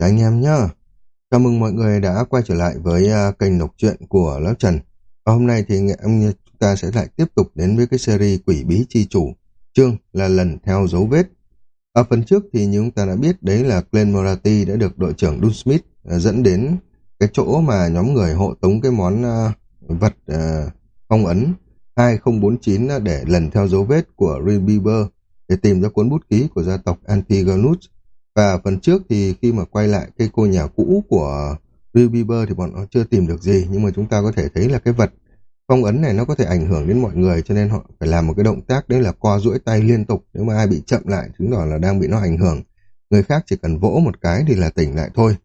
Chào anh em nhá. Chào mừng mọi người đã quay trở lại với uh, kênh đọc truyện của Lão Trần. Và hôm nay thì chúng ta sẽ lại tiếp tục đến với cái series Quỷ Bí Chi Chủ. Chương là lần theo dấu vết. Ở phần trước thì như chúng ta đã biết đấy là Glenn Morati đã được đội trưởng Dun Smith uh, dẫn đến cái chỗ mà nhóm người hộ tống cái món uh, vật phong ấn 2049 để lần theo dấu vết của Ray để tìm ra cuốn bút ký của gia tộc Antigonus và phần trước thì khi mà quay lại cây cô nhà cũ của Bill Bieber thì bọn nó chưa tìm được gì. Nhưng mà chúng ta có thể thấy là cái vật phong ấn này nó có thể ảnh hưởng đến mọi người, cho nên họ phải làm một cái động tác đấy là co duỗi tay liên tục. Nếu mà ai bị chậm lại, chứng tỏ là đang bị nó ảnh hưởng. Người khác chỉ cần vỗ một cái thì là tỉnh lại thôi.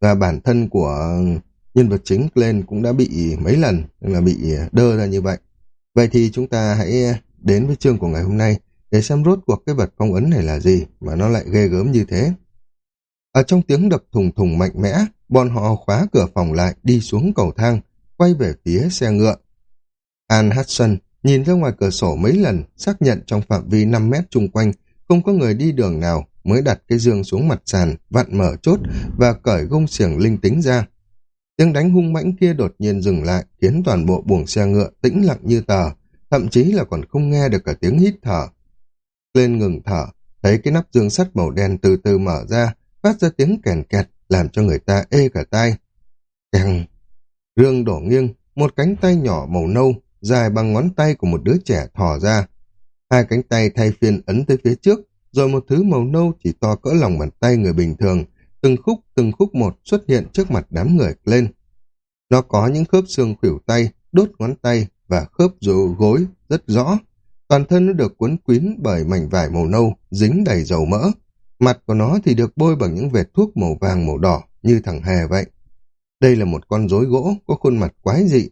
Và bản thân của nhân vật chính Glenn cũng đã bị mấy lần là bị đơ ra như vậy. Vậy thì chúng ta hãy đến với chương của ngày hôm nay để xem rốt cuộc cái vật phong ấn này là gì mà nó lại ghê gớm như thế. Ở trong tiếng đập thùng thùng mạnh mẽ, bọn họ khóa cửa phòng lại đi xuống cầu thang, quay về phía xe ngựa. An Hudson nhìn ra ngoài cửa sổ mấy lần, xác nhận trong phạm vi 5 mét chung quanh không có người đi đường nào mới đặt cái giường xuống mặt sàn, vặn mở chốt và cởi gông xiềng linh tính ra. Tiếng đánh hung mãnh kia đột nhiên dừng lại, khiến toàn bộ buồng xe ngựa tĩnh lặng như tờ, thậm chí là còn không nghe được cả tiếng hít thở lên ngừng thở, thấy cái nắp dương sắt màu đen từ từ mở ra, phát ra tiếng kèn kẹt, làm cho người ta ê cả tai. Càng... Rương đổ nghiêng, một cánh tay nhỏ màu nâu, dài bằng ngón tay của một đứa trẻ thò ra. Hai cánh tay thay phiên ấn tới phía trước, rồi một thứ màu nâu chỉ to cỡ lòng bàn tay người bình thường, từng khúc từng khúc một xuất hiện trước mặt đám người lên. Nó có những khớp xương khuỷu tay, đốt ngón tay và khớp dù gối rất rõ. Toàn thân nó được cuốn quýn bởi mảnh vải màu nâu, dính đầy dầu mỡ. Mặt của nó thì được bôi bằng những vệt thuốc màu vàng màu đỏ, như thằng hề vậy. Đây là một con rối gỗ, có khuôn mặt quái dị.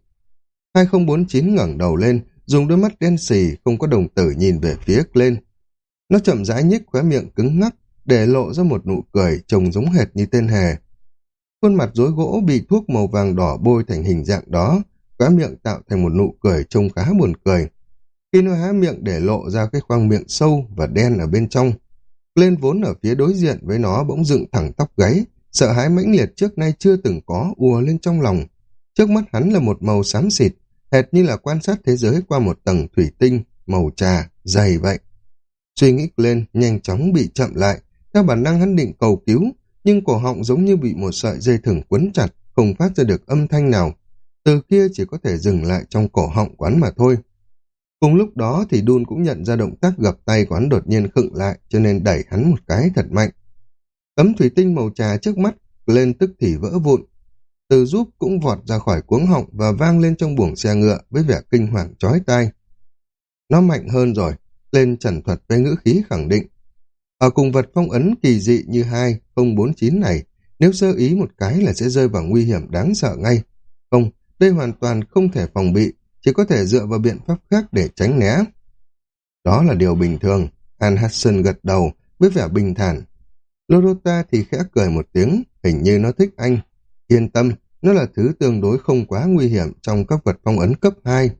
2049 ngẩng đầu lên, dùng đôi mắt đen xì, không có đồng tử nhìn về phía lên. Nó chậm rãi nhích khóe miệng cứng ngắc, để lộ ra một nụ cười trông giống hệt như tên hề. Khuôn mặt rối gỗ bị thuốc màu vàng đỏ bôi thành hình dạng đó, khóe miệng tạo thành một nụ cười trông khá buồn cười. Khi nó há miệng để lộ ra cái khoang miệng sâu và đen ở bên trong, lên vốn ở phía đối diện với nó bỗng dựng thẳng tóc gáy, sợ hãi mãnh liệt trước nay chưa từng có ùa lên trong lòng. Trước mắt hắn là một màu xám xịt, hệt như là quan sát thế giới qua một tầng thủy tinh, màu trà, dày vậy. Suy nghĩ lên, nhanh chóng bị chậm lại, theo bản năng hắn định cầu cứu, nhưng cổ họng giống như bị một sợi dây thừng quấn chặt, không phát ra được âm thanh nào. Từ kia chỉ có thể dừng lại trong cổ họng quán mà thôi. Cùng lúc đó thì Đun cũng nhận ra động tác gập tay của hắn đột nhiên khựng lại cho nên đẩy hắn một cái thật mạnh. Tấm thủy tinh màu trà trước mắt lên tức thì vỡ vụn. Từ giúp cũng vọt ra khỏi cuống họng và vang lên trong buồng xe ngựa với vẻ kinh hoàng chói tai. Nó mạnh hơn rồi, lên trần thuật với ngữ khí khẳng định. Ở cùng vật phong ấn kỳ dị như 2049 này, nếu sơ ý một cái là sẽ rơi vào nguy hiểm đáng sợ ngay. Không, đây hoàn toàn không thể phòng bị, chỉ có thể dựa vào biện pháp khác để tránh né. Đó là điều bình thường, An Hudson gật đầu với vẻ bình thản. Lorota thì khẽ cười một tiếng, hình như nó thích anh. Yên tâm, nó là thứ tương đối không quá nguy hiểm trong các vật phong ấn cấp 2.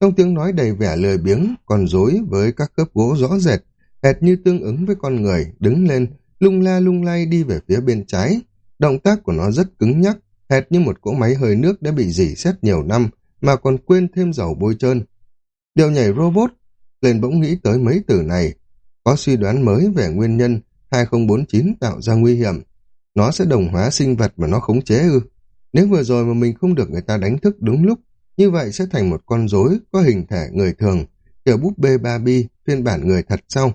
Trong tiếng nói đầy vẻ lười biếng, còn dối với các khớp gỗ rõ rệt, hệt như tương ứng với con người, đứng lên, lung la lung lay đi về phía bên trái. Động tác của nó rất cứng nhắc, hệt như một cỗ máy hơi nước đã bị dỉ xét nhiều năm, mà còn quên thêm dầu bôi trơn. Điều nhảy robot, lên bỗng nghĩ tới mấy từ này, có suy đoán mới về nguyên nhân 2049 tạo ra nguy hiểm. Nó sẽ đồng hóa sinh vật mà nó khống chế ư. Nếu vừa rồi mà mình không được người ta đánh thức đúng lúc, như vậy sẽ thành một con rối có hình thể người thường, kiểu búp bê Barbie, phiên bản người thật sau.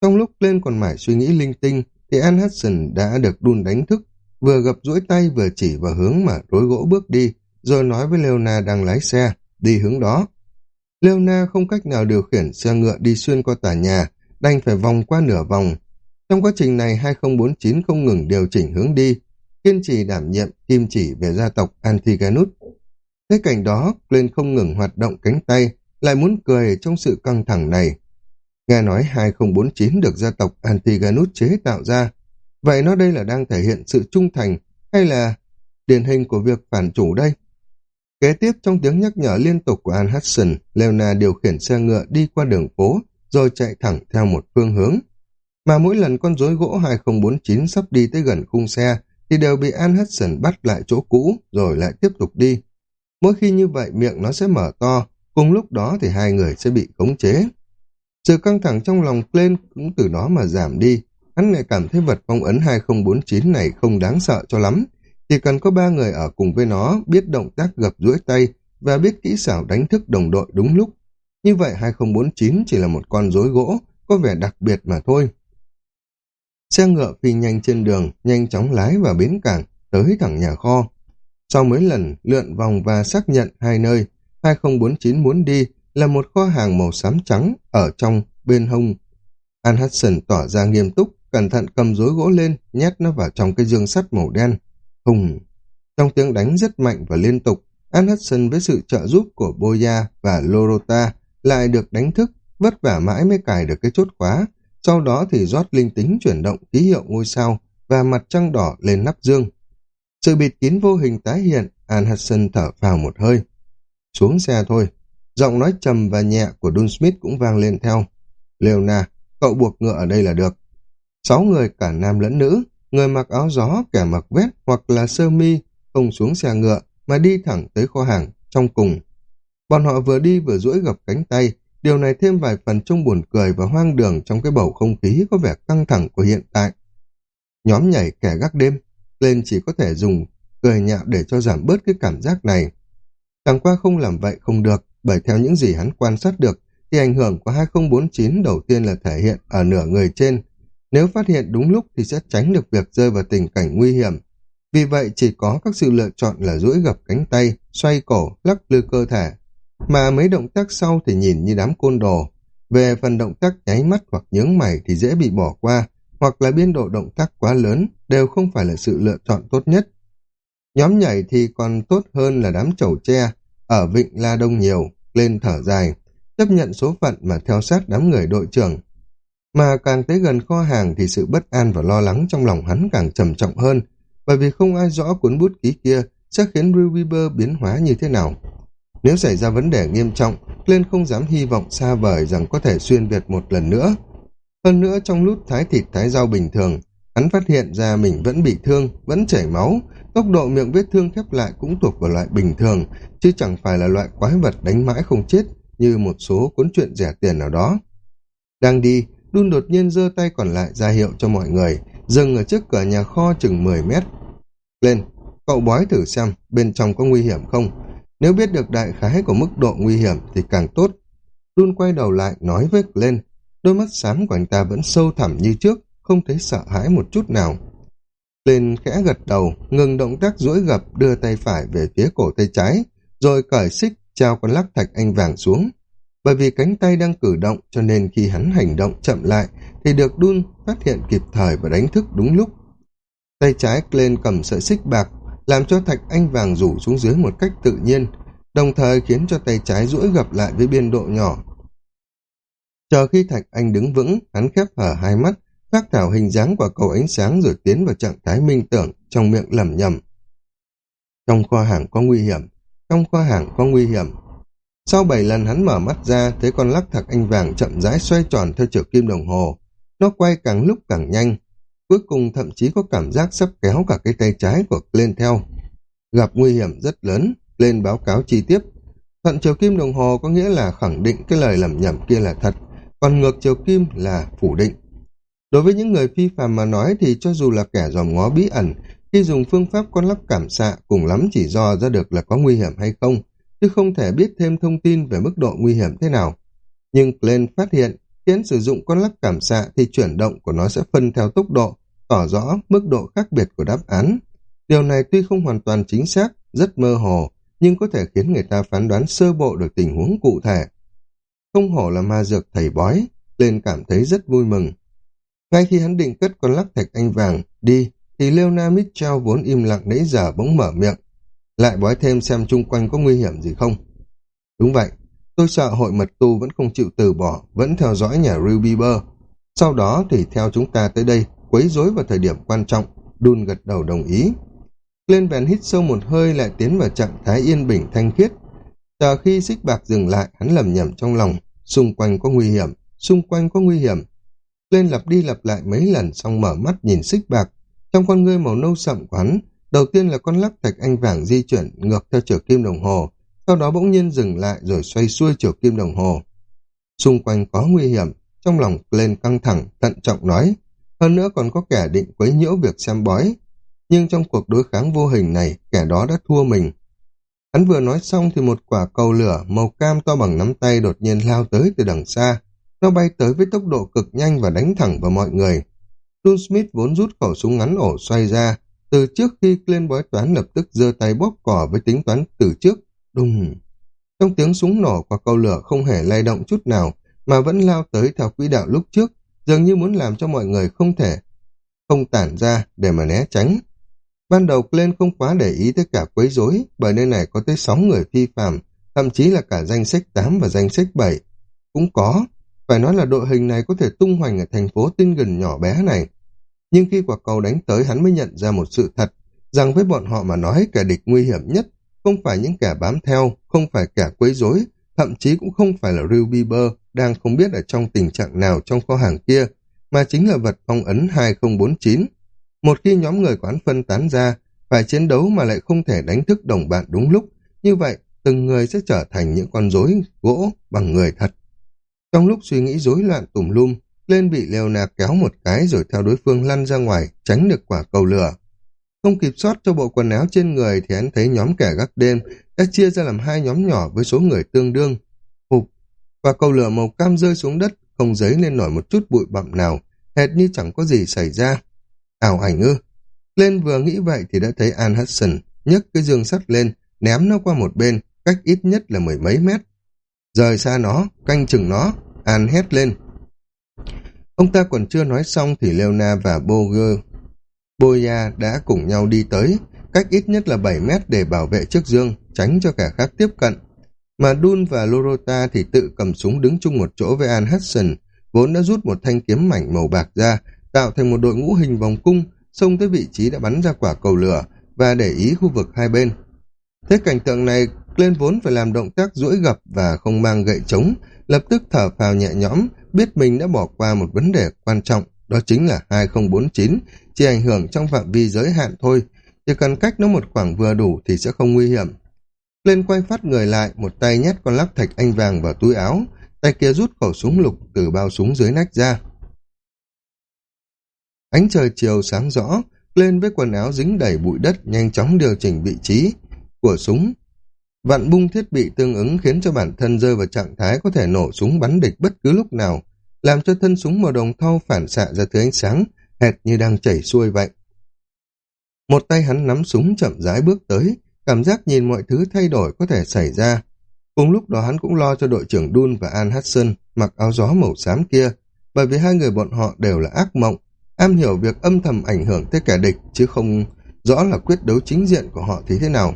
Trong lúc lên còn mải suy nghĩ linh tinh, thì Anne Hudson đã được đun đánh thức, vừa gập duỗi tay vừa chỉ vào hướng mà rối gỗ bước đi, rồi nói với Leona đang lái xe, đi hướng đó. Leona không cách nào điều khiển xe ngựa đi xuyên qua tòa nhà, đành phải vòng qua nửa vòng. Trong quá trình này 2049 không ngừng điều chỉnh hướng đi, kiên trì đảm nhiệm kim chỉ về gia tộc Antiganus. Thế cảnh đó, lên không ngừng hoạt động cánh tay, lại muốn cười trong sự căng thẳng này. Nghe nói 2049 được gia tộc Antiganus chế tạo ra, vậy nó đây là đang thể hiện sự trung thành hay là điển hình của việc phản chủ đây? Kế tiếp trong tiếng nhắc nhở liên tục của An Hudson, Leona điều khiển xe ngựa đi qua đường phố, rồi chạy thẳng theo một phương hướng. Mà mỗi lần con rối gỗ 2049 sắp đi tới gần khung xe, thì đều bị An Hudson bắt lại chỗ cũ, rồi lại tiếp tục đi. Mỗi khi như vậy miệng nó sẽ mở to, cùng lúc đó thì hai người sẽ bị khống chế. Sự căng thẳng trong lòng lên cũng từ đó mà giảm đi, hắn lại cảm thấy vật phong ấn 2049 này không đáng sợ cho lắm. Chỉ cần có ba người ở cùng với nó, biết động tác gập duỗi tay và biết kỹ xảo đánh thức đồng đội đúng lúc. Như vậy 2049 chỉ là một con rối gỗ, có vẻ đặc biệt mà thôi. Xe ngựa phi nhanh trên đường, nhanh chóng lái vào bến cảng, tới thẳng nhà kho. Sau mấy lần lượn vòng và xác nhận hai nơi, 2049 muốn đi là một kho hàng màu xám trắng ở trong bên hông. An Hudson tỏ ra nghiêm túc, cẩn thận cầm rối gỗ lên, nhét nó vào trong cái dương sắt màu đen. Hùng! Trong tiếng đánh rất mạnh và liên tục, An Hudson với sự trợ giúp của Boya và Lorota lại được đánh thức, vất vả mãi mới cài được cái chốt khóa, sau đó thì rót linh tính chuyển động ký hiệu ngôi sao và mặt trăng đỏ lên nắp dương. Sự bịt kín vô hình tái hiện, An Hudson thở vào một hơi. Xuống xe thôi. Giọng nói trầm và nhẹ của Dun Smith cũng vang lên theo. Leona, cậu buộc ngựa ở đây là được. Sáu người cả nam lẫn nữ, người mặc áo gió, kẻ mặc vest hoặc là sơ mi, không xuống xe ngựa mà đi thẳng tới kho hàng trong cùng. Bọn họ vừa đi vừa duỗi gập cánh tay, điều này thêm vài phần trông buồn cười và hoang đường trong cái bầu không khí có vẻ căng thẳng của hiện tại. Nhóm nhảy kẻ gác đêm, lên chỉ có thể dùng cười nhạo để cho giảm bớt cái cảm giác này. Chẳng qua không làm vậy không được, bởi theo những gì hắn quan sát được, thì ảnh hưởng của 2049 đầu tiên là thể hiện ở nửa người trên. Nếu phát hiện đúng lúc thì sẽ tránh được việc rơi vào tình cảnh nguy hiểm. Vì vậy chỉ có các sự lựa chọn là duỗi gập cánh tay, xoay cổ, lắc lư cơ thể. Mà mấy động tác sau thì nhìn như đám côn đồ. Về phần động tác nháy mắt hoặc nhướng mày thì dễ bị bỏ qua, hoặc là biên độ động tác quá lớn đều không phải là sự lựa chọn tốt nhất. Nhóm nhảy thì còn tốt hơn là đám chầu tre, ở Vịnh La Đông nhiều, lên thở dài, chấp nhận số phận mà theo sát đám người đội trưởng. Mà càng tới gần kho hàng thì sự bất an và lo lắng trong lòng hắn càng trầm trọng hơn, bởi vì không ai rõ cuốn bút ký kia sẽ khiến Reweaver biến hóa như thế nào. Nếu xảy ra vấn đề nghiêm trọng, Glenn không dám hy vọng xa vời rằng có thể xuyên Việt một lần nữa. Hơn nữa trong lúc thái thịt thái rau bình thường, hắn phát hiện ra mình vẫn bị thương, vẫn chảy máu, tốc độ miệng vết thương khép lại cũng thuộc vào loại bình thường, chứ chẳng phải là loại quái vật đánh mãi không chết như một số cuốn truyện rẻ tiền nào đó. Đang đi, Đun đột nhiên giơ tay còn lại ra hiệu cho mọi người, dừng ở trước cửa nhà kho chừng 10 mét. Lên, cậu bói thử xem bên trong có nguy hiểm không. Nếu biết được đại khái của mức độ nguy hiểm thì càng tốt. Đun quay đầu lại nói với lên, đôi mắt xám của anh ta vẫn sâu thẳm như trước, không thấy sợ hãi một chút nào. Lên khẽ gật đầu, ngừng động tác duỗi gập đưa tay phải về phía cổ tay trái, rồi cởi xích trao con lắc thạch anh vàng xuống. Bởi vì cánh tay đang cử động cho nên khi hắn hành động chậm lại thì được đun phát hiện kịp thời và đánh thức đúng lúc. Tay trái lên cầm sợi xích bạc làm cho thạch anh vàng rủ xuống dưới một cách tự nhiên, đồng thời khiến cho tay trái duỗi gập lại với biên độ nhỏ. Chờ khi thạch anh đứng vững, hắn khép hở hai mắt, phát thảo hình dáng của cầu ánh sáng rồi tiến vào trạng thái minh tưởng, trong miệng lẩm nhẩm. Trong kho hàng có nguy hiểm, trong kho hàng có nguy hiểm. Sau bảy lần hắn mở mắt ra, thấy con lắc thạc anh vàng chậm rãi xoay tròn theo chiều kim đồng hồ. Nó quay càng lúc càng nhanh, cuối cùng thậm chí có cảm giác sắp kéo cả cái tay trái của lên theo. Gặp nguy hiểm rất lớn, lên báo cáo chi tiết. Thuận chiều kim đồng hồ có nghĩa là khẳng định cái lời lầm nhầm kia là thật, còn ngược chiều kim là phủ định. Đối với những người phi phàm mà nói thì cho dù là kẻ dòm ngó bí ẩn, khi dùng phương pháp con lắc cảm xạ cùng lắm chỉ do ra được là có nguy hiểm hay không, chứ không thể biết thêm thông tin về mức độ nguy hiểm thế nào. Nhưng Glenn phát hiện, khiến sử dụng con lắc cảm xạ thì chuyển động của nó sẽ phân theo tốc độ, tỏ rõ mức độ khác biệt của đáp án. Điều này tuy không hoàn toàn chính xác, rất mơ hồ, nhưng có thể khiến người ta phán đoán sơ bộ được tình huống cụ thể. Không hổ là ma dược thầy bói, Glenn cảm thấy rất vui mừng. Ngay khi hắn định cất con lắc thạch anh vàng đi, thì Leona Mitchell vốn im lặng nãy giờ bỗng mở miệng. Lại bói thêm xem chung quanh có nguy hiểm gì không. Đúng vậy, tôi sợ hội mật tu vẫn không chịu từ bỏ, vẫn theo dõi nhà Ruby Burr. Sau đó thì theo chúng ta tới đây, quấy rối vào thời điểm quan trọng, đun gật đầu đồng ý. Lên bèn hít sâu một hơi lại tiến vào trạng thái yên bình thanh khiết. Chờ khi xích bạc dừng lại, hắn lầm nhầm trong lòng, xung quanh có nguy hiểm, xung quanh có nguy hiểm. lên lặp đi lặp lại mấy lần xong mở mắt nhìn xích bạc. Trong con ngươi màu nâu sậm của hắn, đầu tiên là con lắc thạch anh vàng di chuyển ngược theo chiều kim đồng hồ, sau đó bỗng nhiên dừng lại rồi xoay xuôi chiều kim đồng hồ. Xung quanh có nguy hiểm, trong lòng lên căng thẳng, thận trọng nói, hơn nữa còn có kẻ định quấy nhiễu việc xem bói. Nhưng trong cuộc đối kháng vô hình này, kẻ đó đã thua mình. Hắn vừa nói xong thì một quả cầu lửa màu cam to bằng nắm tay đột nhiên lao tới từ đằng xa. Nó bay tới với tốc độ cực nhanh và đánh thẳng vào mọi người. Jun Smith vốn rút khẩu súng ngắn ổ xoay ra, từ trước khi lên bói toán lập tức giơ tay bóp cỏ với tính toán từ trước. Đùng! Trong tiếng súng nổ quả cầu lửa không hề lay động chút nào, mà vẫn lao tới theo quỹ đạo lúc trước, dường như muốn làm cho mọi người không thể không tản ra để mà né tránh. Ban đầu Glenn không quá để ý tới cả quấy rối, bởi nơi này có tới 6 người phi phạm, thậm chí là cả danh sách 8 và danh sách 7. Cũng có, phải nói là đội hình này có thể tung hoành ở thành phố tinh gần nhỏ bé này. Nhưng khi quả cầu đánh tới hắn mới nhận ra một sự thật, rằng với bọn họ mà nói kẻ địch nguy hiểm nhất, không phải những kẻ bám theo, không phải kẻ quấy rối, thậm chí cũng không phải là Ryu Bieber đang không biết ở trong tình trạng nào trong kho hàng kia, mà chính là vật phong ấn 2049. Một khi nhóm người quán phân tán ra, phải chiến đấu mà lại không thể đánh thức đồng bạn đúng lúc, như vậy từng người sẽ trở thành những con rối gỗ bằng người thật. Trong lúc suy nghĩ rối loạn tùm lum, lên bị Leona kéo một cái rồi theo đối phương lăn ra ngoài, tránh được quả cầu lửa. Không kịp soát cho bộ quần áo trên người thì anh thấy nhóm kẻ gác đêm đã chia ra làm hai nhóm nhỏ với số người tương đương. Hụp, và cầu lửa màu cam rơi xuống đất, không giấy lên nổi một chút bụi bặm nào, hệt như chẳng có gì xảy ra. Ảo ảnh ư. Lên vừa nghĩ vậy thì đã thấy An Hudson nhấc cái dương sắt lên, ném nó qua một bên, cách ít nhất là mười mấy mét. Rời xa nó, canh chừng nó, An hét lên. Ông ta còn chưa nói xong thì Leona và Boger Boya đã cùng nhau đi tới, cách ít nhất là 7 mét để bảo vệ trước dương, tránh cho kẻ khác tiếp cận. Mà Dun và Lorota thì tự cầm súng đứng chung một chỗ với An Hudson, vốn đã rút một thanh kiếm mảnh màu bạc ra, tạo thành một đội ngũ hình vòng cung, xông tới vị trí đã bắn ra quả cầu lửa và để ý khu vực hai bên. Thế cảnh tượng này, lên vốn phải làm động tác duỗi gập và không mang gậy trống, lập tức thở phào nhẹ nhõm, biết mình đã bỏ qua một vấn đề quan trọng, đó chính là 2049, chỉ ảnh hưởng trong phạm vi giới hạn thôi, chỉ cần cách nó một khoảng vừa đủ thì sẽ không nguy hiểm. Lên quay phát người lại, một tay nhét con lắc thạch anh vàng vào túi áo, tay kia rút khẩu súng lục từ bao súng dưới nách ra. Ánh trời chiều sáng rõ, lên với quần áo dính đầy bụi đất nhanh chóng điều chỉnh vị trí của súng. Vặn bung thiết bị tương ứng khiến cho bản thân rơi vào trạng thái có thể nổ súng bắn địch bất cứ lúc nào, làm cho thân súng màu đồng thau phản xạ ra thứ ánh sáng, hệt như đang chảy xuôi vậy. Một tay hắn nắm súng chậm rãi bước tới, cảm giác nhìn mọi thứ thay đổi có thể xảy ra. Cùng lúc đó hắn cũng lo cho đội trưởng Dun và An Hudson mặc áo gió màu xám kia, bởi vì hai người bọn họ đều là ác mộng, am hiểu việc âm thầm ảnh hưởng tới kẻ địch chứ không rõ là quyết đấu chính diện của họ thì thế nào.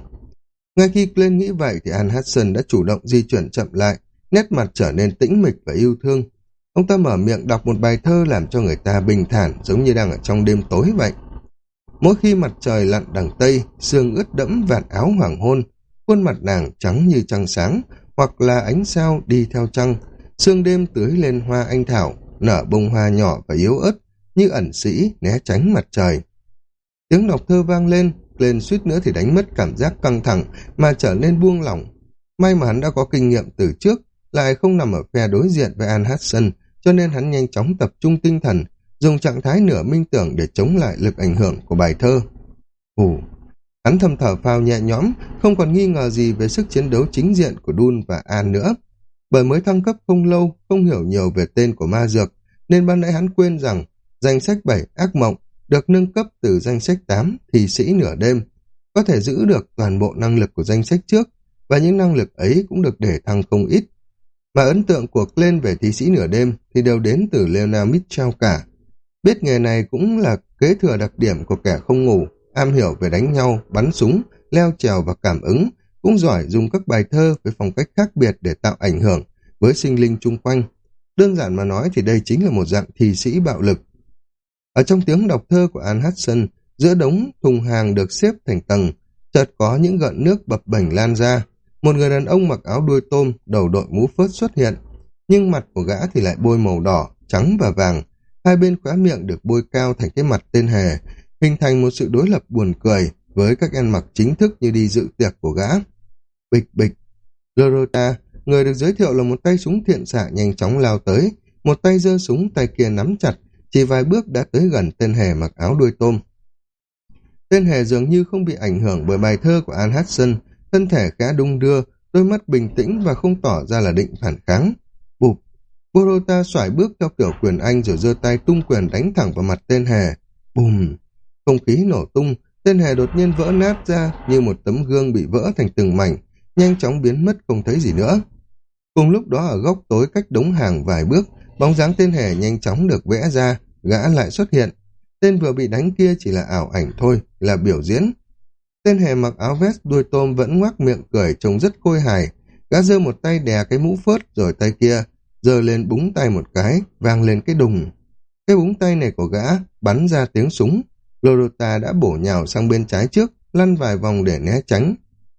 Ngay khi Glenn nghĩ vậy thì An Hudson đã chủ động di chuyển chậm lại, nét mặt trở nên tĩnh mịch và yêu thương. Ông ta mở miệng đọc một bài thơ làm cho người ta bình thản giống như đang ở trong đêm tối vậy. Mỗi khi mặt trời lặn đằng Tây, sương ướt đẫm vạt áo hoàng hôn, khuôn mặt nàng trắng như trăng sáng, hoặc là ánh sao đi theo trăng, sương đêm tưới lên hoa anh thảo, nở bông hoa nhỏ và yếu ớt, như ẩn sĩ né tránh mặt trời. Tiếng đọc thơ vang lên, lên suýt nữa thì đánh mất cảm giác căng thẳng mà trở nên buông lỏng. May mà hắn đã có kinh nghiệm từ trước, lại không nằm ở phe đối diện với An Hudson, cho nên hắn nhanh chóng tập trung tinh thần, dùng trạng thái nửa minh tưởng để chống lại lực ảnh hưởng của bài thơ. Ồ, hắn thầm thở phào nhẹ nhõm, không còn nghi ngờ gì về sức chiến đấu chính diện của Dun và An nữa. Bởi mới thăng cấp không lâu, không hiểu nhiều về tên của ma dược, nên ban nãy hắn quên rằng danh sách 7 ác mộng được nâng cấp từ danh sách 8 thì sĩ nửa đêm, có thể giữ được toàn bộ năng lực của danh sách trước, và những năng lực ấy cũng được để thăng không ít. Mà ấn tượng của Glenn về thí sĩ nửa đêm thì đều đến từ Leonard Mitchell cả. Biết nghề này cũng là kế thừa đặc điểm của kẻ không ngủ, am hiểu về đánh nhau, bắn súng, leo trèo và cảm ứng, cũng giỏi dùng các bài thơ với phong cách khác biệt để tạo ảnh hưởng với sinh linh chung quanh. Đơn giản mà nói thì đây chính là một dạng thi sĩ bạo lực. Ở trong tiếng đọc thơ của An Hudson, giữa đống thùng hàng được xếp thành tầng, chợt có những gợn nước bập bềnh lan ra. Một người đàn ông mặc áo đuôi tôm, đầu đội mũ phớt xuất hiện, nhưng mặt của gã thì lại bôi màu đỏ, trắng và vàng, hai bên khóe miệng được bôi cao thành cái mặt tên hề, hình thành một sự đối lập buồn cười với các ăn mặc chính thức như đi dự tiệc của gã. Bịch bịch, Lorota, người được giới thiệu là một tay súng thiện xạ nhanh chóng lao tới, một tay giơ súng tay kia nắm chặt, chỉ vài bước đã tới gần tên hề mặc áo đuôi tôm. Tên hề dường như không bị ảnh hưởng bởi bài thơ của An Hudson, thân thể khá đung đưa, đôi mắt bình tĩnh và không tỏ ra là định phản kháng. Bụp, Borota xoải bước theo kiểu quyền anh rồi giơ tay tung quyền đánh thẳng vào mặt tên hề. Bùm! Không khí nổ tung, tên hề đột nhiên vỡ nát ra như một tấm gương bị vỡ thành từng mảnh, nhanh chóng biến mất không thấy gì nữa. Cùng lúc đó ở góc tối cách đống hàng vài bước, bóng dáng tên hề nhanh chóng được vẽ ra, gã lại xuất hiện. Tên vừa bị đánh kia chỉ là ảo ảnh thôi, là biểu diễn. Tên hề mặc áo vest đuôi tôm vẫn ngoác miệng cười trông rất côi hài. Gã giơ một tay đè cái mũ phớt rồi tay kia, giơ lên búng tay một cái, vang lên cái đùng. Cái búng tay này của gã bắn ra tiếng súng. Lorota đã bổ nhào sang bên trái trước, lăn vài vòng để né tránh.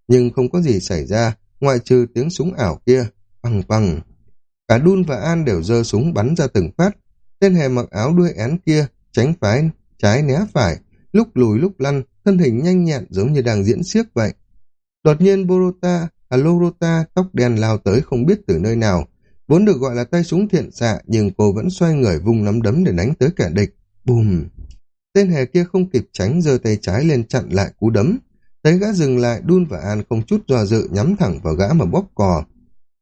Nhưng không có gì xảy ra, ngoại trừ tiếng súng ảo kia. Bằng bằng. Cả Đun và An đều giơ súng bắn ra từng phát. Tên hề mặc áo đuôi én kia, tránh phái, trái né phải, lúc lùi lúc lăn, thân hình nhanh nhẹn giống như đang diễn xiếc vậy. Đột nhiên Borota, à Lorota, tóc đen lao tới không biết từ nơi nào. Vốn được gọi là tay súng thiện xạ, nhưng cô vẫn xoay người vung nắm đấm để đánh tới kẻ địch. Bùm! Tên hề kia không kịp tránh giơ tay trái lên chặn lại cú đấm. Thấy gã dừng lại, Đun và An không chút do dự nhắm thẳng vào gã mà bóp cò.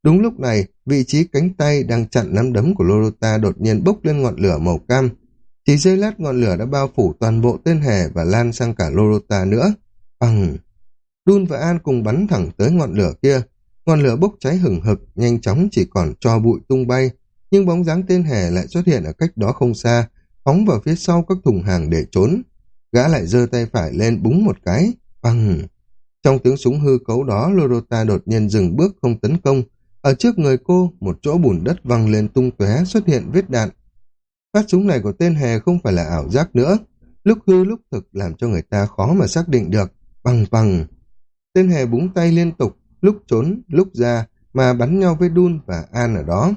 Đúng lúc này, vị trí cánh tay đang chặn nắm đấm của Lorota đột nhiên bốc lên ngọn lửa màu cam. Chỉ giây lát ngọn lửa đã bao phủ toàn bộ tên hề và lan sang cả Lorota nữa. Bằng! Đun và An cùng bắn thẳng tới ngọn lửa kia. Ngọn lửa bốc cháy hừng hực, nhanh chóng chỉ còn cho bụi tung bay. Nhưng bóng dáng tên hề lại xuất hiện ở cách đó không xa, phóng vào phía sau các thùng hàng để trốn. Gã lại giơ tay phải lên búng một cái. Bằng! Trong tiếng súng hư cấu đó, Lorota đột nhiên dừng bước không tấn công, ở trước người cô, một chỗ bùn đất văng lên tung tóe xuất hiện vết đạn. Phát súng này của tên hề không phải là ảo giác nữa, lúc hư lúc thực làm cho người ta khó mà xác định được. Bằng bằng. Tên hề búng tay liên tục, lúc trốn, lúc ra, mà bắn nhau với Đun và An ở đó.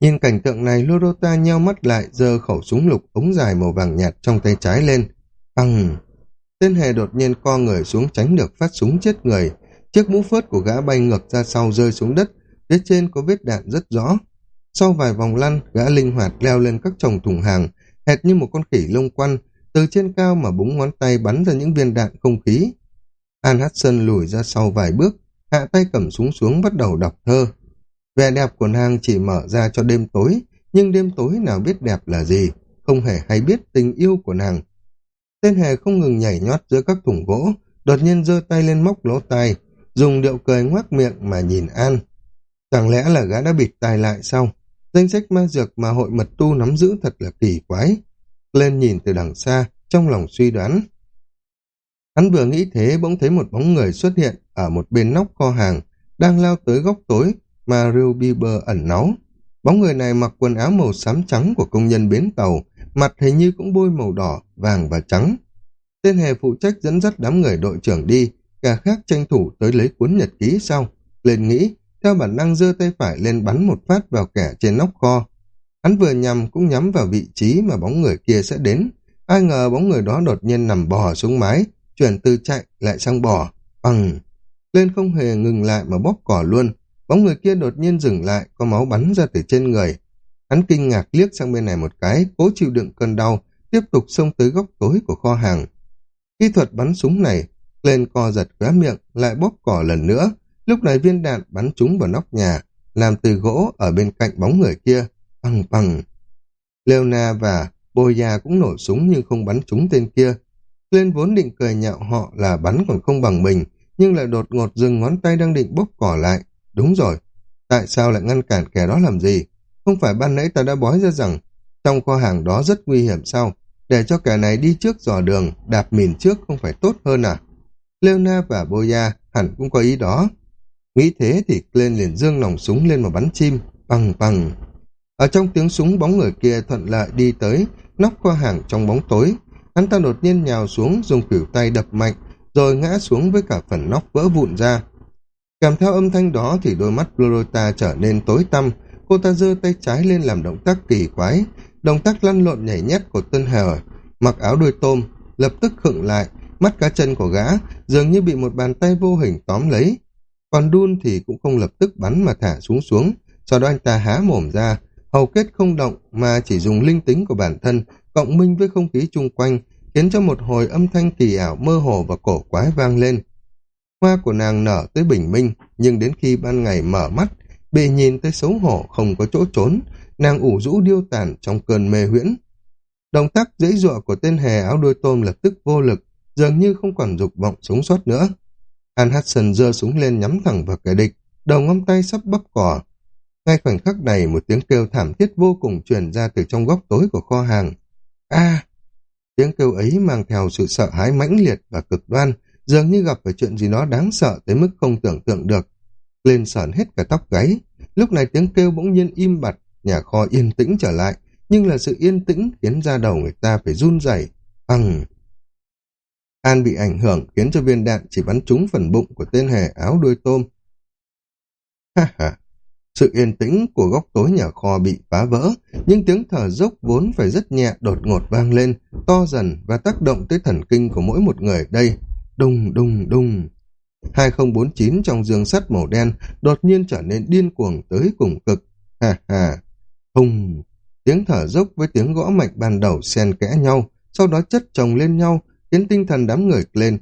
Nhìn cảnh tượng này, Lorota nheo mắt lại, giơ khẩu súng lục ống dài màu vàng nhạt trong tay trái lên. Bằng. Tên hề đột nhiên co người xuống tránh được phát súng chết người, Chiếc mũ phớt của gã bay ngược ra sau rơi xuống đất, phía trên có vết đạn rất rõ. Sau vài vòng lăn, gã linh hoạt leo lên các chồng thùng hàng, hệt như một con khỉ lông quăn, từ trên cao mà búng ngón tay bắn ra những viên đạn không khí. An Hudson lùi ra sau vài bước, hạ tay cầm súng xuống bắt đầu đọc thơ. Vẻ đẹp của nàng chỉ mở ra cho đêm tối, nhưng đêm tối nào biết đẹp là gì, không hề hay biết tình yêu của nàng. Tên hề không ngừng nhảy nhót giữa các thùng gỗ, đột nhiên giơ tay lên móc lỗ tai, dùng điệu cười ngoác miệng mà nhìn An. Chẳng lẽ là gã đã bịt tai lại sao? Danh sách ma dược mà hội mật tu nắm giữ thật là kỳ quái. Lên nhìn từ đằng xa, trong lòng suy đoán. Hắn vừa nghĩ thế bỗng thấy một bóng người xuất hiện ở một bên nóc kho hàng, đang lao tới góc tối mà Rêu Bieber ẩn náu. Bóng người này mặc quần áo màu xám trắng của công nhân bến tàu, mặt hình như cũng bôi màu đỏ, vàng và trắng. Tên hề phụ trách dẫn dắt đám người đội trưởng đi, cả khác tranh thủ tới lấy cuốn nhật ký sau. Lên nghĩ, theo bản năng giơ tay phải lên bắn một phát vào kẻ trên nóc kho. Hắn vừa nhằm cũng nhắm vào vị trí mà bóng người kia sẽ đến. Ai ngờ bóng người đó đột nhiên nằm bò xuống mái, chuyển từ chạy lại sang bò. Bằng! Lên không hề ngừng lại mà bóp cỏ luôn. Bóng người kia đột nhiên dừng lại, có máu bắn ra từ trên người. Hắn kinh ngạc liếc sang bên này một cái, cố chịu đựng cơn đau, tiếp tục xông tới góc tối của kho hàng. Kỹ thuật bắn súng này lên co giật khóe miệng, lại bóp cỏ lần nữa. Lúc này viên đạn bắn trúng vào nóc nhà, làm từ gỗ ở bên cạnh bóng người kia. Bằng bằng. Leona và Boya cũng nổ súng nhưng không bắn trúng tên kia. Lên vốn định cười nhạo họ là bắn còn không bằng mình, nhưng lại đột ngột dừng ngón tay đang định bóp cỏ lại. Đúng rồi, tại sao lại ngăn cản kẻ đó làm gì? Không phải ban nãy ta đã bói ra rằng trong kho hàng đó rất nguy hiểm sao? Để cho kẻ này đi trước dò đường, đạp mìn trước không phải tốt hơn à? Leona và Boya hẳn cũng có ý đó. Nghĩ thế thì Glenn liền dương nòng súng lên mà bắn chim, bằng bằng. Ở trong tiếng súng bóng người kia thuận lợi đi tới, nóc kho hàng trong bóng tối. Hắn ta đột nhiên nhào xuống, dùng cửu tay đập mạnh, rồi ngã xuống với cả phần nóc vỡ vụn ra. Cảm theo âm thanh đó thì đôi mắt Florota trở nên tối tăm, cô ta giơ tay trái lên làm động tác kỳ quái, động tác lăn lộn nhảy nhét của tân Hờ, mặc áo đuôi tôm, lập tức khựng lại, mắt cá chân của gã dường như bị một bàn tay vô hình tóm lấy. Còn đun thì cũng không lập tức bắn mà thả xuống xuống, sau đó anh ta há mồm ra, hầu kết không động mà chỉ dùng linh tính của bản thân cộng minh với không khí chung quanh khiến cho một hồi âm thanh kỳ ảo mơ hồ và cổ quái vang lên. Hoa của nàng nở tới bình minh, nhưng đến khi ban ngày mở mắt, bị nhìn tới xấu hổ không có chỗ trốn, nàng ủ rũ điêu tàn trong cơn mê huyễn. Động tác dễ dụa của tên hề áo đuôi tôm lập tức vô lực, dường như không còn dục vọng sống sót nữa. An Hudson giơ súng lên nhắm thẳng vào kẻ địch, đầu ngón tay sắp bắp cỏ. Ngay khoảnh khắc này một tiếng kêu thảm thiết vô cùng truyền ra từ trong góc tối của kho hàng. A! tiếng kêu ấy mang theo sự sợ hãi mãnh liệt và cực đoan, dường như gặp phải chuyện gì đó đáng sợ tới mức không tưởng tượng được. Lên sờn hết cả tóc gáy. Lúc này tiếng kêu bỗng nhiên im bặt, nhà kho yên tĩnh trở lại, nhưng là sự yên tĩnh khiến da đầu người ta phải run rẩy. Bằng... An bị ảnh hưởng khiến cho viên đạn chỉ bắn trúng phần bụng của tên hề áo đuôi tôm. Ha ha! Sự yên tĩnh của góc tối nhà kho bị phá vỡ, nhưng tiếng thở dốc vốn phải rất nhẹ đột ngột vang lên, to dần và tác động tới thần kinh của mỗi một người đây. Đùng đùng đùng. 2049 trong giường sắt màu đen đột nhiên trở nên điên cuồng tới cùng cực. Ha ha. Hùng. Tiếng thở dốc với tiếng gõ mạch ban đầu xen kẽ nhau, sau đó chất chồng lên nhau, khiến tinh thần đám người lên,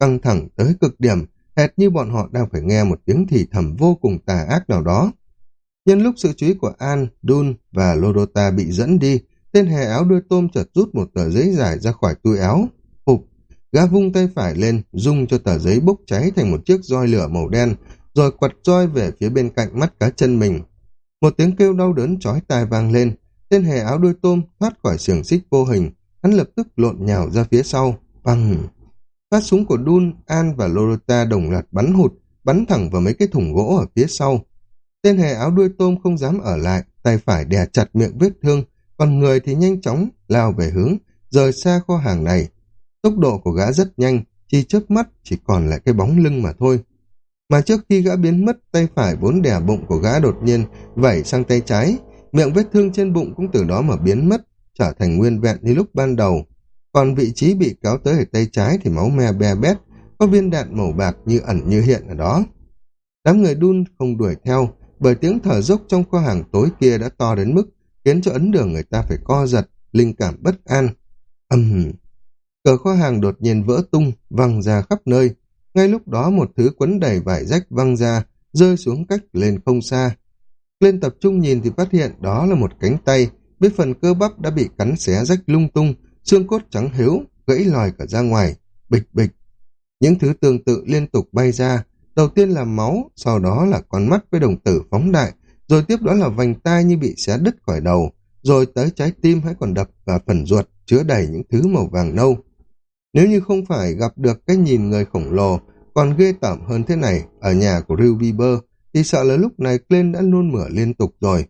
căng thẳng tới cực điểm, hệt như bọn họ đang phải nghe một tiếng thì thầm vô cùng tà ác nào đó. Nhân lúc sự chú ý của An, Dun và Lodota bị dẫn đi, tên hề áo đuôi tôm chợt rút một tờ giấy dài ra khỏi túi áo. Hụp, gã vung tay phải lên, dung cho tờ giấy bốc cháy thành một chiếc roi lửa màu đen, rồi quật roi về phía bên cạnh mắt cá chân mình. Một tiếng kêu đau đớn chói tai vang lên, tên hề áo đuôi tôm thoát khỏi xiềng xích vô hình, hắn lập tức lộn nhào ra phía sau, bằng. Phát súng của Dun, An và Lorota đồng loạt bắn hụt, bắn thẳng vào mấy cái thùng gỗ ở phía sau. Tên hề áo đuôi tôm không dám ở lại, tay phải đè chặt miệng vết thương, còn người thì nhanh chóng lao về hướng, rời xa kho hàng này. Tốc độ của gã rất nhanh, chỉ chớp mắt chỉ còn lại cái bóng lưng mà thôi. Mà trước khi gã biến mất, tay phải vốn đè bụng của gã đột nhiên vẩy sang tay trái, miệng vết thương trên bụng cũng từ đó mà biến mất, trở thành nguyên vẹn như lúc ban đầu. Còn vị trí bị kéo tới ở tay trái thì máu me be bét, có viên đạn màu bạc như ẩn như hiện ở đó. Đám người đun không đuổi theo, bởi tiếng thở dốc trong kho hàng tối kia đã to đến mức khiến cho ấn đường người ta phải co giật, linh cảm bất an. Âm Uhm. Cờ kho hàng đột nhiên vỡ tung, văng ra khắp nơi. Ngay lúc đó một thứ quấn đầy vải rách văng ra, rơi xuống cách lên không xa. Lên tập trung nhìn thì phát hiện đó là một cánh tay, với phần cơ bắp đã bị cắn xé rách lung tung, xương cốt trắng hiếu, gãy lòi cả ra ngoài, bịch bịch. Những thứ tương tự liên tục bay ra, đầu tiên là máu, sau đó là con mắt với đồng tử phóng đại, rồi tiếp đó là vành tai như bị xé đứt khỏi đầu, rồi tới trái tim hãy còn đập và phần ruột chứa đầy những thứ màu vàng nâu. Nếu như không phải gặp được cái nhìn người khổng lồ, còn ghê tởm hơn thế này ở nhà của Ryu Bieber, thì sợ là lúc này Glenn đã luôn mửa liên tục rồi.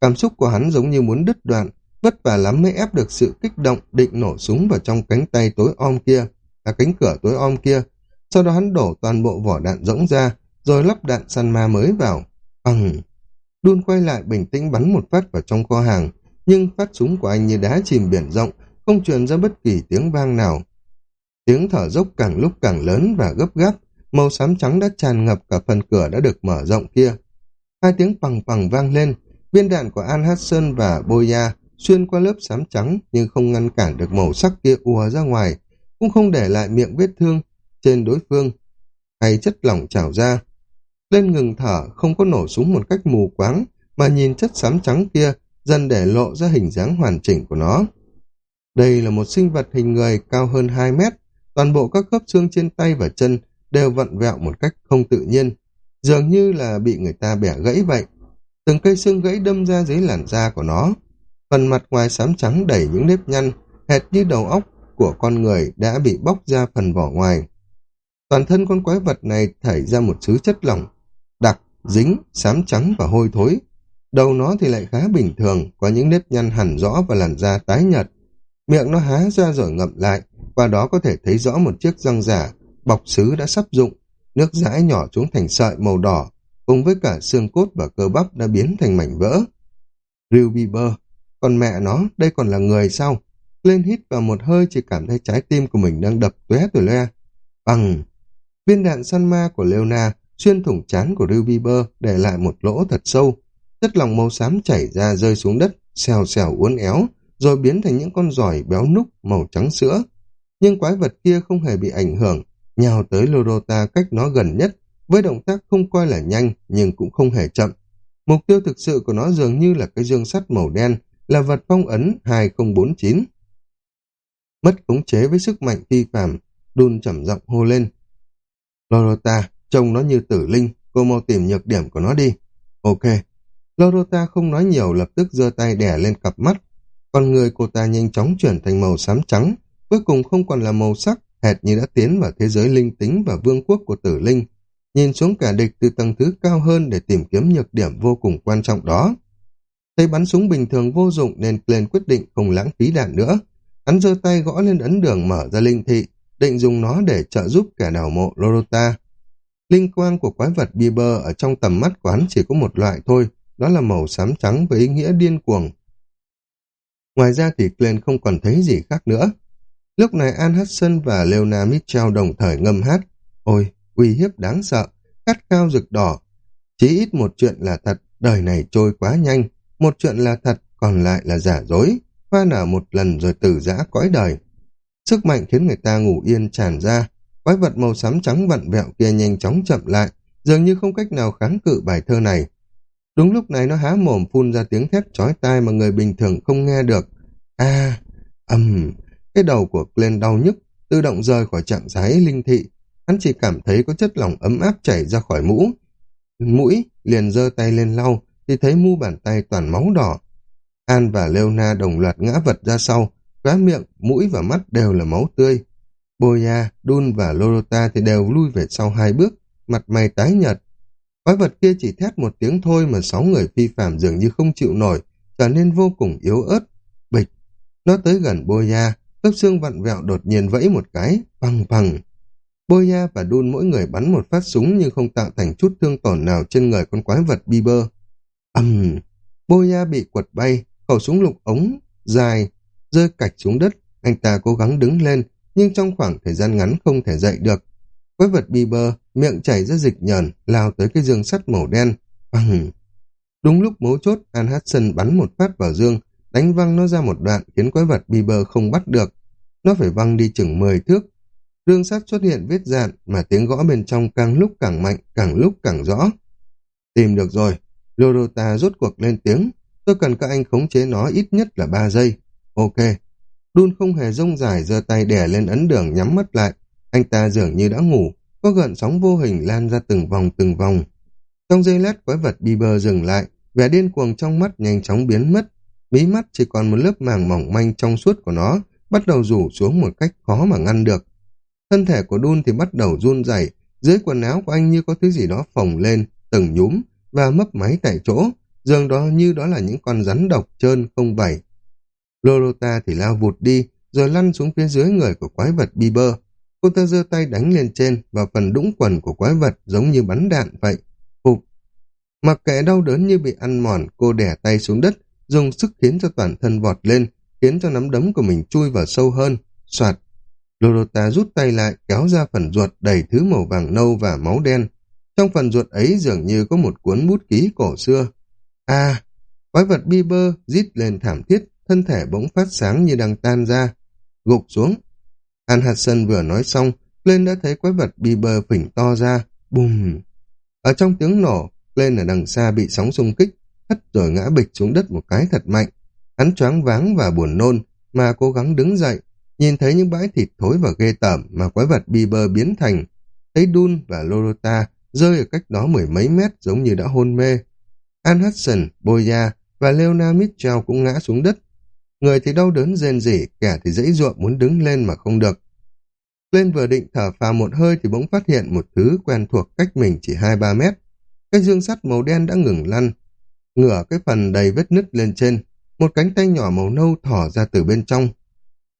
Cảm xúc của hắn giống như muốn đứt đoạn, vất vả lắm mới ép được sự kích động định nổ súng vào trong cánh tay tối om kia, à cánh cửa tối om kia. Sau đó hắn đổ toàn bộ vỏ đạn rỗng ra, rồi lắp đạn săn ma mới vào. Ằng! Đun quay lại bình tĩnh bắn một phát vào trong kho hàng, nhưng phát súng của anh như đá chìm biển rộng, không truyền ra bất kỳ tiếng vang nào. Tiếng thở dốc càng lúc càng lớn và gấp gáp, màu xám trắng đã tràn ngập cả phần cửa đã được mở rộng kia. Hai tiếng bằng bằng vang lên, viên đạn của An Hudson và Boya xuyên qua lớp xám trắng nhưng không ngăn cản được màu sắc kia ùa ra ngoài, cũng không để lại miệng vết thương trên đối phương, hay chất lỏng trào ra. Lên ngừng thở, không có nổ súng một cách mù quáng, mà nhìn chất xám trắng kia dần để lộ ra hình dáng hoàn chỉnh của nó. Đây là một sinh vật hình người cao hơn 2 mét, toàn bộ các khớp xương trên tay và chân đều vặn vẹo một cách không tự nhiên, dường như là bị người ta bẻ gãy vậy. Từng cây xương gãy đâm ra dưới làn da của nó. Phần mặt ngoài xám trắng đầy những nếp nhăn, hệt như đầu óc của con người đã bị bóc ra phần vỏ ngoài. Toàn thân con quái vật này thảy ra một thứ chất lỏng, đặc, dính, xám trắng và hôi thối. Đầu nó thì lại khá bình thường, có những nếp nhăn hẳn rõ và làn da tái nhợt. Miệng nó há ra rồi ngậm lại, qua đó có thể thấy rõ một chiếc răng giả, bọc sứ đã sắp dụng, nước dãi nhỏ xuống thành sợi màu đỏ, cùng với cả xương cốt và cơ bắp đã biến thành mảnh vỡ. Ryu Bieber, còn mẹ nó, đây còn là người sao? Lên hít vào một hơi chỉ cảm thấy trái tim của mình đang đập tóe từ loe. Bằng! Viên đạn săn ma của Leona xuyên thủng chán của Ruby Bơ để lại một lỗ thật sâu. Chất lỏng màu xám chảy ra rơi xuống đất, xèo xèo uốn éo, rồi biến thành những con giỏi béo núc màu trắng sữa. Nhưng quái vật kia không hề bị ảnh hưởng, nhào tới Lorota cách nó gần nhất, với động tác không coi là nhanh nhưng cũng không hề chậm. Mục tiêu thực sự của nó dường như là cái dương sắt màu đen, là vật phong ấn 2049. Mất khống chế với sức mạnh phi phàm, đun trầm giọng hô lên. Lorota, trông nó như tử linh, cô mau tìm nhược điểm của nó đi. Ok. Lorota không nói nhiều lập tức giơ tay đè lên cặp mắt. Con người cô ta nhanh chóng chuyển thành màu xám trắng, cuối cùng không còn là màu sắc, hệt như đã tiến vào thế giới linh tính và vương quốc của tử linh. Nhìn xuống cả địch từ tầng thứ cao hơn để tìm kiếm nhược điểm vô cùng quan trọng đó. Thấy bắn súng bình thường vô dụng nên Glenn quyết định không lãng phí đạn nữa. Hắn giơ tay gõ lên ấn đường mở ra linh thị, định dùng nó để trợ giúp kẻ đào mộ Lorota. Linh quang của quái vật Bieber ở trong tầm mắt của hắn chỉ có một loại thôi, đó là màu xám trắng với ý nghĩa điên cuồng. Ngoài ra thì Glenn không còn thấy gì khác nữa. Lúc này An Hudson và Leona Mitchell đồng thời ngâm hát. Ôi, uy hiếp đáng sợ, cắt cao rực đỏ. Chí ít một chuyện là thật, đời này trôi quá nhanh. Một chuyện là thật, còn lại là giả dối. Hoa nở một lần rồi tử giã cõi đời. Sức mạnh khiến người ta ngủ yên tràn ra. Quái vật màu xám trắng vặn vẹo kia nhanh chóng chậm lại, dường như không cách nào kháng cự bài thơ này. Đúng lúc này nó há mồm phun ra tiếng thét chói tai mà người bình thường không nghe được. a ầm, cái đầu của Glenn đau nhức, tự động rời khỏi trạng thái linh thị. Hắn chỉ cảm thấy có chất lỏng ấm áp chảy ra khỏi mũ. Mũi liền giơ tay lên lau, thì thấy mu bàn tay toàn máu đỏ. An và Leona đồng loạt ngã vật ra sau, khóa miệng, mũi và mắt đều là máu tươi. Boya, Dun và Lorota thì đều lui về sau hai bước, mặt mày tái nhợt. Quái vật kia chỉ thét một tiếng thôi mà sáu người phi phạm dường như không chịu nổi, trở nên vô cùng yếu ớt. Bịch, nó tới gần Boya, khớp xương vặn vẹo đột nhiên vẫy một cái, bằng bằng. Boya và Dun mỗi người bắn một phát súng nhưng không tạo thành chút thương tổn nào trên người con quái vật Bieber ầm um, Boya bị quật bay, khẩu súng lục ống, dài, rơi cạch xuống đất. Anh ta cố gắng đứng lên, nhưng trong khoảng thời gian ngắn không thể dậy được. Quái vật Bieber, miệng chảy ra dịch nhờn, lao tới cái dương sắt màu đen. Bằng. Đúng lúc mấu chốt, An Hudson bắn một phát vào dương, đánh văng nó ra một đoạn khiến quái vật Bieber không bắt được. Nó phải văng đi chừng 10 thước. Dương sắt xuất hiện vết dạn mà tiếng gõ bên trong càng lúc càng mạnh, càng lúc càng rõ. Tìm được rồi, Lorota rốt cuộc lên tiếng. Tôi cần các anh khống chế nó ít nhất là 3 giây. Ok. Đun không hề rông dài giơ tay đè lên ấn đường nhắm mắt lại. Anh ta dường như đã ngủ, có gợn sóng vô hình lan ra từng vòng từng vòng. Trong giây lát quái vật Bieber dừng lại, vẻ điên cuồng trong mắt nhanh chóng biến mất. Mí mắt chỉ còn một lớp màng mỏng manh trong suốt của nó, bắt đầu rủ xuống một cách khó mà ngăn được. Thân thể của Đun thì bắt đầu run rẩy, dưới quần áo của anh như có thứ gì đó phồng lên, từng nhúm và mấp máy tại chỗ, dường đó như đó là những con rắn độc trơn không vảy. Lorota thì lao vụt đi, rồi lăn xuống phía dưới người của quái vật Bieber. Cô ta giơ tay đánh lên trên và phần đũng quần của quái vật giống như bắn đạn vậy. Phục. Mặc kệ đau đớn như bị ăn mòn, cô đẻ tay xuống đất, dùng sức khiến cho toàn thân vọt lên, khiến cho nắm đấm của mình chui vào sâu hơn. Soạt. Lorota rút tay lại, kéo ra phần ruột đầy thứ màu vàng nâu và máu đen. Trong phần ruột ấy dường như có một cuốn bút ký cổ xưa. À, quái vật Bieber rít lên thảm thiết, thân thể bỗng phát sáng như đang tan ra. Gục xuống. An Hudson vừa nói xong, lên đã thấy quái vật Bieber phỉnh to ra. Bùm! Ở trong tiếng nổ, lên ở đằng xa bị sóng xung kích, hất rồi ngã bịch xuống đất một cái thật mạnh. Hắn choáng váng và buồn nôn, mà cố gắng đứng dậy, nhìn thấy những bãi thịt thối và ghê tởm mà quái vật Bieber biến thành. Thấy Dun và Lorota rơi ở cách đó mười mấy mét giống như đã hôn mê. An Hudson, Boya và Leona Mitchell cũng ngã xuống đất, Người thì đau đớn rên rỉ, kẻ thì dãy ruộng muốn đứng lên mà không được. Lên vừa định thở phào một hơi thì bỗng phát hiện một thứ quen thuộc cách mình chỉ hai ba mét. Cái dương sắt màu đen đã ngừng lăn, ngửa cái phần đầy vết nứt lên trên, một cánh tay nhỏ màu nâu thỏ ra từ bên trong.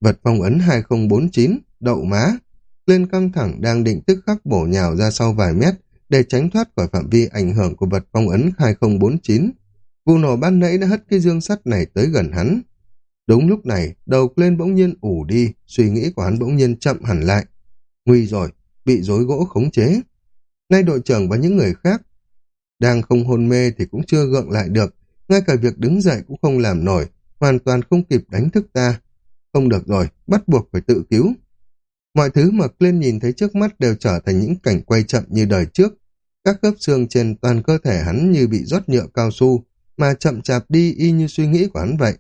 Vật phong ấn 2049, đậu má. Lên căng thẳng đang định tức khắc bổ nhào ra sau vài mét để tránh thoát khỏi phạm vi ảnh hưởng của vật phong ấn 2049. Vụ nổ ban nãy đã hất cái dương sắt này tới gần hắn. Đúng lúc này, đầu lên bỗng nhiên ủ đi, suy nghĩ của hắn bỗng nhiên chậm hẳn lại. Nguy rồi, bị rối gỗ khống chế. Nay đội trưởng và những người khác đang không hôn mê thì cũng chưa gượng lại được, ngay cả việc đứng dậy cũng không làm nổi, hoàn toàn không kịp đánh thức ta. Không được rồi, bắt buộc phải tự cứu. Mọi thứ mà Clint nhìn thấy trước mắt đều trở thành những cảnh quay chậm như đời trước. Các khớp xương trên toàn cơ thể hắn như bị rót nhựa cao su, mà chậm chạp đi y như suy nghĩ của hắn vậy.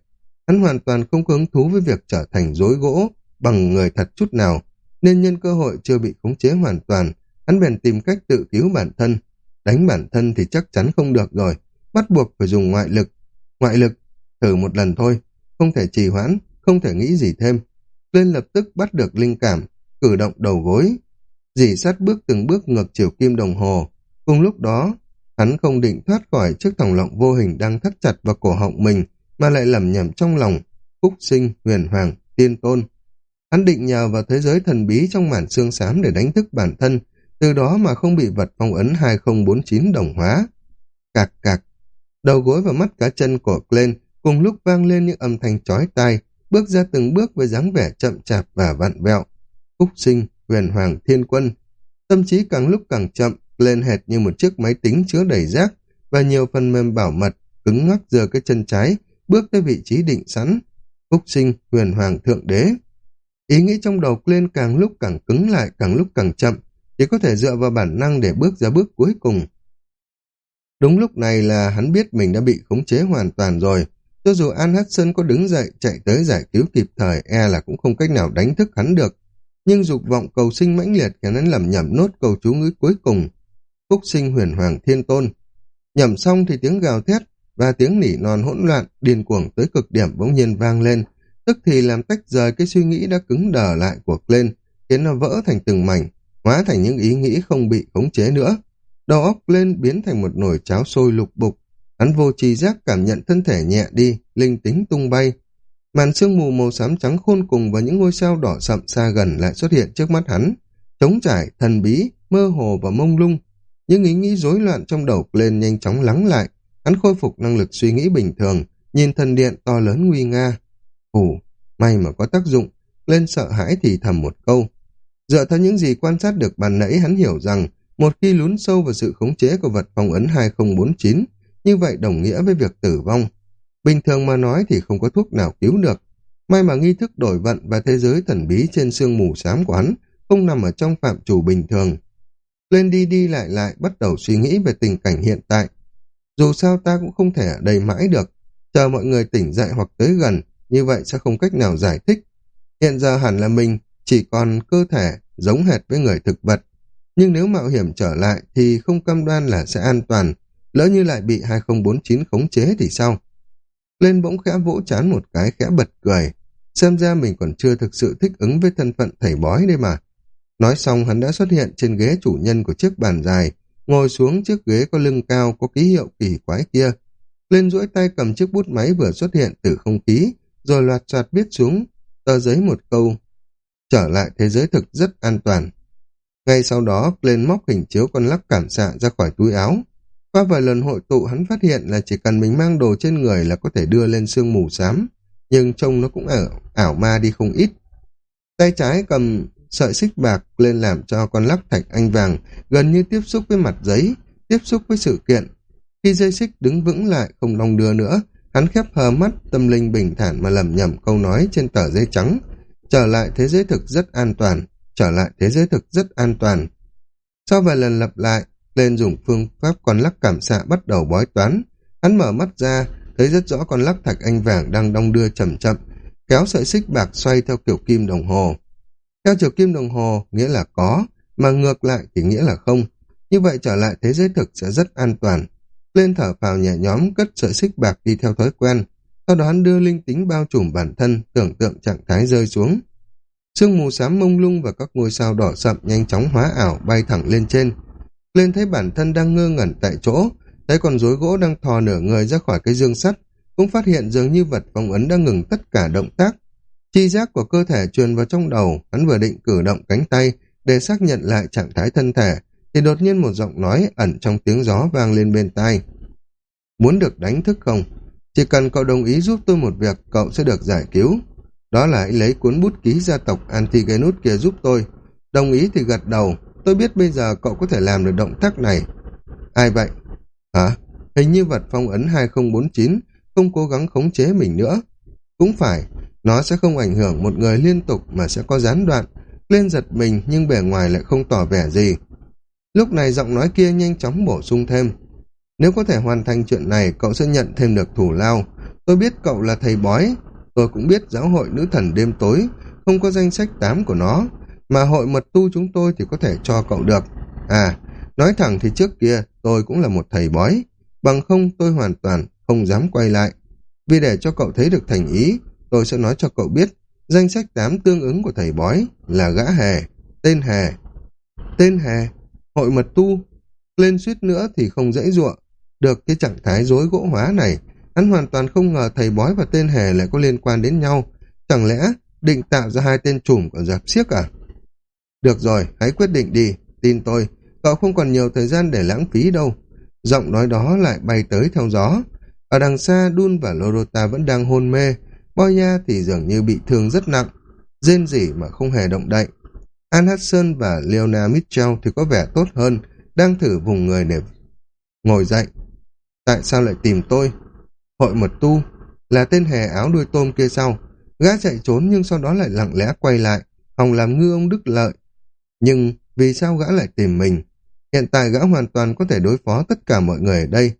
Hắn hoàn toàn không có hứng thú với việc trở thành rối gỗ bằng người thật chút nào, nên nhân cơ hội chưa bị khống chế hoàn toàn, hắn bèn tìm cách tự cứu bản thân. Đánh bản thân thì chắc chắn không được rồi, bắt buộc phải dùng ngoại lực. Ngoại lực, thử một lần thôi, không thể trì hoãn, không thể nghĩ gì thêm. Lên lập tức bắt được linh cảm, cử động đầu gối, dì sát bước từng bước ngược chiều kim đồng hồ. Cùng lúc đó, hắn không định thoát khỏi chiếc thòng lọng vô hình đang thắt chặt vào cổ họng mình, mà lại lẩm nhẩm trong lòng, phúc sinh, huyền hoàng, tiên tôn. Hắn định nhờ vào thế giới thần bí trong màn xương xám để đánh thức bản thân, từ đó mà không bị vật phong ấn 2049 đồng hóa. Cạc cạc, đầu gối và mắt cá chân của lên cùng lúc vang lên những âm thanh chói tai, bước ra từng bước với dáng vẻ chậm chạp và vặn vẹo. Phúc sinh, huyền hoàng, thiên quân. Tâm trí càng lúc càng chậm, lên hệt như một chiếc máy tính chứa đầy rác và nhiều phần mềm bảo mật, cứng ngắc giơ cái chân trái, bước tới vị trí định sẵn. Phúc sinh, huyền hoàng thượng đế. Ý nghĩ trong đầu lên càng lúc càng cứng lại, càng lúc càng chậm, chỉ có thể dựa vào bản năng để bước ra bước cuối cùng. Đúng lúc này là hắn biết mình đã bị khống chế hoàn toàn rồi. Cho dù An Hudson có đứng dậy chạy tới giải cứu kịp thời e là cũng không cách nào đánh thức hắn được. Nhưng dục vọng cầu sinh mãnh liệt khiến hắn lầm nhầm nốt cầu chú ngữ cuối cùng. Phúc sinh huyền hoàng thiên tôn. Nhầm xong thì tiếng gào thét và tiếng nỉ non hỗn loạn, điên cuồng tới cực điểm bỗng nhiên vang lên, tức thì làm tách rời cái suy nghĩ đã cứng đờ lại của Glenn, khiến nó vỡ thành từng mảnh, hóa thành những ý nghĩ không bị khống chế nữa. Đầu óc lên biến thành một nồi cháo sôi lục bục, hắn vô tri giác cảm nhận thân thể nhẹ đi, linh tính tung bay. Màn sương mù màu xám trắng khôn cùng và những ngôi sao đỏ sậm xa gần lại xuất hiện trước mắt hắn, trống trải, thần bí, mơ hồ và mông lung. Những ý nghĩ rối loạn trong đầu lên nhanh chóng lắng lại, hắn khôi phục năng lực suy nghĩ bình thường, nhìn thần điện to lớn nguy nga. Ủ, may mà có tác dụng, lên sợ hãi thì thầm một câu. Dựa theo những gì quan sát được bàn nãy hắn hiểu rằng một khi lún sâu vào sự khống chế của vật phong ấn 2049, như vậy đồng nghĩa với việc tử vong. Bình thường mà nói thì không có thuốc nào cứu được. May mà nghi thức đổi vận và thế giới thần bí trên sương mù xám của hắn không nằm ở trong phạm trù bình thường. Lên đi đi lại lại bắt đầu suy nghĩ về tình cảnh hiện tại. Dù sao ta cũng không thể ở đây mãi được, chờ mọi người tỉnh dậy hoặc tới gần, như vậy sẽ không cách nào giải thích. Hiện giờ hẳn là mình chỉ còn cơ thể giống hệt với người thực vật. Nhưng nếu mạo hiểm trở lại thì không cam đoan là sẽ an toàn, lỡ như lại bị 2049 khống chế thì sao? Lên bỗng khẽ vỗ chán một cái khẽ bật cười, xem ra mình còn chưa thực sự thích ứng với thân phận thầy bói đây mà. Nói xong hắn đã xuất hiện trên ghế chủ nhân của chiếc bàn dài, ngồi xuống chiếc ghế có lưng cao có ký hiệu kỳ quái kia. Lên duỗi tay cầm chiếc bút máy vừa xuất hiện từ không khí, rồi loạt soạt viết xuống tờ giấy một câu trở lại thế giới thực rất an toàn. Ngay sau đó, lên móc hình chiếu con lắc cảm xạ ra khỏi túi áo. Qua vài lần hội tụ hắn phát hiện là chỉ cần mình mang đồ trên người là có thể đưa lên sương mù xám, nhưng trông nó cũng ở ảo ma đi không ít. Tay trái cầm sợi xích bạc lên làm cho con lắc thạch anh vàng gần như tiếp xúc với mặt giấy, tiếp xúc với sự kiện. Khi dây xích đứng vững lại không đong đưa nữa, hắn khép hờ mắt tâm linh bình thản mà lầm nhầm câu nói trên tờ giấy trắng, trở lại thế giới thực rất an toàn, trở lại thế giới thực rất an toàn. Sau vài lần lặp lại, lên dùng phương pháp con lắc cảm xạ bắt đầu bói toán. Hắn mở mắt ra, thấy rất rõ con lắc thạch anh vàng đang đong đưa chậm chậm, kéo sợi xích bạc xoay theo kiểu kim đồng hồ. Theo chiều kim đồng hồ nghĩa là có, mà ngược lại thì nghĩa là không. Như vậy trở lại thế giới thực sẽ rất an toàn. Lên thở phào nhẹ nhóm cất sợi xích bạc đi theo thói quen. Sau đó hắn đưa linh tính bao trùm bản thân, tưởng tượng trạng thái rơi xuống. Sương mù xám mông lung và các ngôi sao đỏ sậm nhanh chóng hóa ảo bay thẳng lên trên. Lên thấy bản thân đang ngơ ngẩn tại chỗ, thấy con rối gỗ đang thò nửa người ra khỏi cái dương sắt, cũng phát hiện dường như vật phong ấn đang ngừng tất cả động tác. Chi giác của cơ thể truyền vào trong đầu, hắn vừa định cử động cánh tay để xác nhận lại trạng thái thân thể, thì đột nhiên một giọng nói ẩn trong tiếng gió vang lên bên tai. Muốn được đánh thức không? Chỉ cần cậu đồng ý giúp tôi một việc, cậu sẽ được giải cứu. Đó là hãy lấy cuốn bút ký gia tộc Antigenus kia giúp tôi. Đồng ý thì gật đầu, tôi biết bây giờ cậu có thể làm được động tác này. Ai vậy? Hả? Hình như vật phong ấn 2049 không cố gắng khống chế mình nữa. Cũng phải, nó sẽ không ảnh hưởng một người liên tục mà sẽ có gián đoạn. Lên giật mình nhưng bề ngoài lại không tỏ vẻ gì. Lúc này giọng nói kia nhanh chóng bổ sung thêm. Nếu có thể hoàn thành chuyện này, cậu sẽ nhận thêm được thủ lao. Tôi biết cậu là thầy bói. Tôi cũng biết giáo hội nữ thần đêm tối, không có danh sách tám của nó. Mà hội mật tu chúng tôi thì có thể cho cậu được. À, nói thẳng thì trước kia tôi cũng là một thầy bói. Bằng không tôi hoàn toàn không dám quay lại. Vì để cho cậu thấy được thành ý, tôi sẽ nói cho cậu biết danh sách tám tương ứng của thầy bói là gã hề, tên hề. Tên hề, hội mật tu, lên suýt nữa thì không dễ dụa. Được cái trạng thái rối gỗ hóa này, hắn hoàn toàn không ngờ thầy bói và tên hề lại có liên quan đến nhau. Chẳng lẽ định tạo ra hai tên trùm của giạp siếc à? Được rồi, hãy quyết định đi, tin tôi, cậu không còn nhiều thời gian để lãng phí đâu. Giọng nói đó lại bay tới theo gió. Ở đằng xa, Dun và Lorota vẫn đang hôn mê, Boya thì dường như bị thương rất nặng, rên rỉ mà không hề động đậy. An Hudson và Leona Mitchell thì có vẻ tốt hơn, đang thử vùng người để ngồi dậy. Tại sao lại tìm tôi? Hội mật tu, là tên hề áo đuôi tôm kia sau. Gã chạy trốn nhưng sau đó lại lặng lẽ quay lại, hòng làm ngư ông Đức Lợi. Nhưng vì sao gã lại tìm mình? Hiện tại gã hoàn toàn có thể đối phó tất cả mọi người ở đây.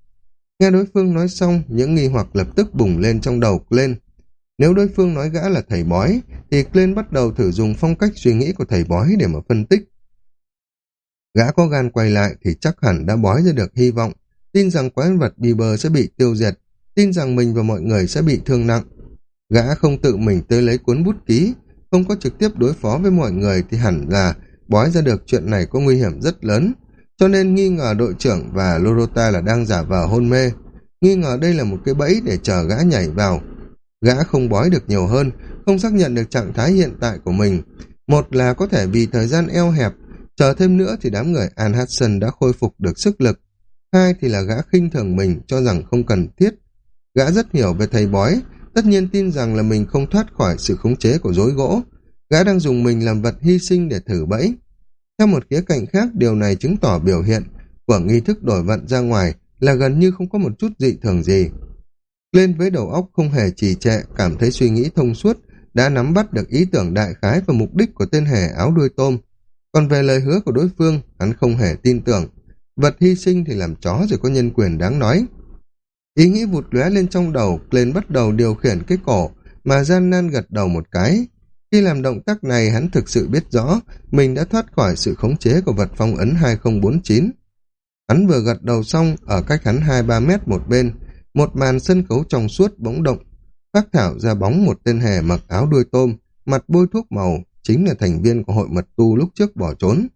Nghe đối phương nói xong, những nghi hoặc lập tức bùng lên trong đầu lên. Nếu đối phương nói gã là thầy bói, thì Glenn bắt đầu thử dùng phong cách suy nghĩ của thầy bói để mà phân tích. Gã có gan quay lại thì chắc hẳn đã bói ra được hy vọng, tin rằng quái vật Bieber sẽ bị tiêu diệt, tin rằng mình và mọi người sẽ bị thương nặng. Gã không tự mình tới lấy cuốn bút ký, không có trực tiếp đối phó với mọi người thì hẳn là bói ra được chuyện này có nguy hiểm rất lớn, cho nên nghi ngờ đội trưởng và Lorota là đang giả vờ hôn mê. Nghi ngờ đây là một cái bẫy để chờ gã nhảy vào. Gã không bói được nhiều hơn, không xác nhận được trạng thái hiện tại của mình. Một là có thể vì thời gian eo hẹp, chờ thêm nữa thì đám người An Hudson đã khôi phục được sức lực. Hai thì là gã khinh thường mình cho rằng không cần thiết. Gã rất hiểu về thầy bói, tất nhiên tin rằng là mình không thoát khỏi sự khống chế của dối gỗ. Gã đang dùng mình làm vật hy sinh để thử bẫy. Theo một khía cạnh khác, điều này chứng tỏ biểu hiện của nghi thức đổi vận ra ngoài là gần như không có một chút dị thường gì. Lên với đầu óc không hề trì trệ, cảm thấy suy nghĩ thông suốt, đã nắm bắt được ý tưởng đại khái và mục đích của tên hề áo đuôi tôm. Còn về lời hứa của đối phương, hắn không hề tin tưởng. Vật hy sinh thì làm chó rồi có nhân quyền đáng nói. Ý nghĩ vụt lóe lên trong đầu, lên bắt đầu điều khiển cái cổ, mà gian nan gật đầu một cái. Khi làm động tác này, hắn thực sự biết rõ mình đã thoát khỏi sự khống chế của vật phong ấn 2049. Hắn vừa gật đầu xong, ở cách hắn 2-3 mét một bên, một màn sân khấu trong suốt bỗng động, phát thảo ra bóng một tên hề mặc áo đuôi tôm, mặt bôi thuốc màu, chính là thành viên của hội mật tu lúc trước bỏ trốn.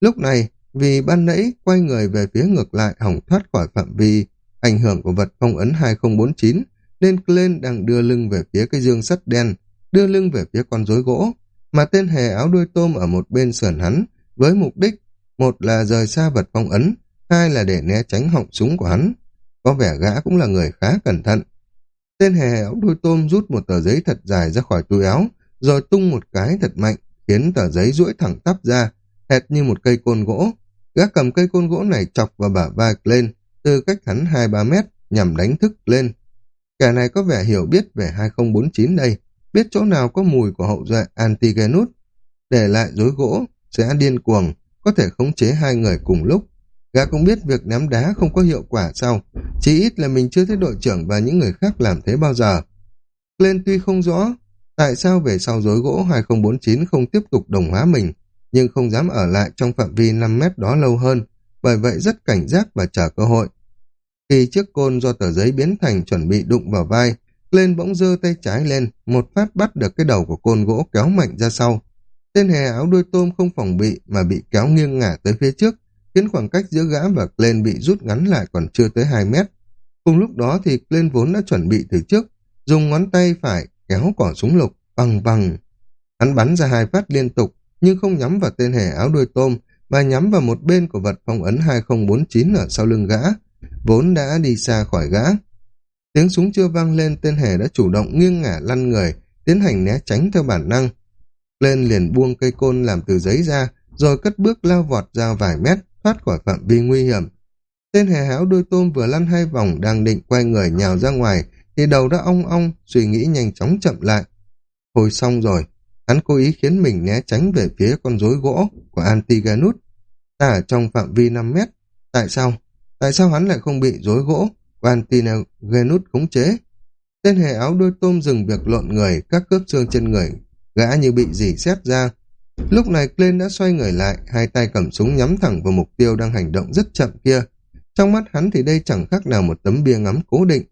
Lúc này, vì ban nãy quay người về phía ngược lại hỏng thoát khỏi phạm vi ảnh hưởng của vật phong ấn 2049, nên Glenn đang đưa lưng về phía cái dương sắt đen, đưa lưng về phía con rối gỗ, mà tên hề áo đuôi tôm ở một bên sườn hắn, với mục đích, một là rời xa vật phong ấn, hai là để né tránh họng súng của hắn. Có vẻ gã cũng là người khá cẩn thận. Tên hề áo đuôi tôm rút một tờ giấy thật dài ra khỏi túi áo, rồi tung một cái thật mạnh, khiến tờ giấy duỗi thẳng tắp ra, hệt như một cây côn gỗ. Gã cầm cây côn gỗ này chọc vào bả vai lên, từ cách hắn 2-3 mét, nhằm đánh thức lên. Kẻ này có vẻ hiểu biết về 2049 đây, biết chỗ nào có mùi của hậu duệ Antigenus. Để lại dối gỗ, sẽ điên cuồng, có thể khống chế hai người cùng lúc. Gã cũng biết việc ném đá không có hiệu quả sao, chỉ ít là mình chưa thấy đội trưởng và những người khác làm thế bao giờ. Glenn tuy không rõ tại sao về sau dối gỗ 2049 không tiếp tục đồng hóa mình, nhưng không dám ở lại trong phạm vi 5 mét đó lâu hơn, bởi vậy rất cảnh giác và chờ cơ hội. Khi chiếc côn do tờ giấy biến thành chuẩn bị đụng vào vai, lên bỗng dơ tay trái lên, một phát bắt được cái đầu của côn gỗ kéo mạnh ra sau. Tên hề áo đuôi tôm không phòng bị mà bị kéo nghiêng ngả tới phía trước, khiến khoảng cách giữa gã và Glenn bị rút ngắn lại còn chưa tới 2 mét. Cùng lúc đó thì Glenn vốn đã chuẩn bị từ trước, dùng ngón tay phải kéo cỏ súng lục, bằng bằng. Hắn bắn ra hai phát liên tục, nhưng không nhắm vào tên hề áo đuôi tôm, mà nhắm vào một bên của vật phong ấn 2049 ở sau lưng gã, vốn đã đi xa khỏi gã. Tiếng súng chưa vang lên, tên hề đã chủ động nghiêng ngả lăn người, tiến hành né tránh theo bản năng. Lên liền buông cây côn làm từ giấy ra, rồi cất bước lao vọt ra vài mét, thoát khỏi phạm vi nguy hiểm. Tên hề háo đôi tôm vừa lăn hai vòng đang định quay người nhào ra ngoài, thì đầu đã ong ong, suy nghĩ nhanh chóng chậm lại. Thôi xong rồi, hắn cố ý khiến mình né tránh về phía con rối gỗ của Antiganus. Ta ở trong phạm vi 5 mét. Tại sao? Tại sao hắn lại không bị rối gỗ Vantina Genut khống chế? Tên hề áo đôi tôm dừng việc lộn người, các cướp xương trên người, gã như bị dỉ xét ra. Lúc này Glenn đã xoay người lại, hai tay cầm súng nhắm thẳng vào mục tiêu đang hành động rất chậm kia. Trong mắt hắn thì đây chẳng khác nào một tấm bia ngắm cố định.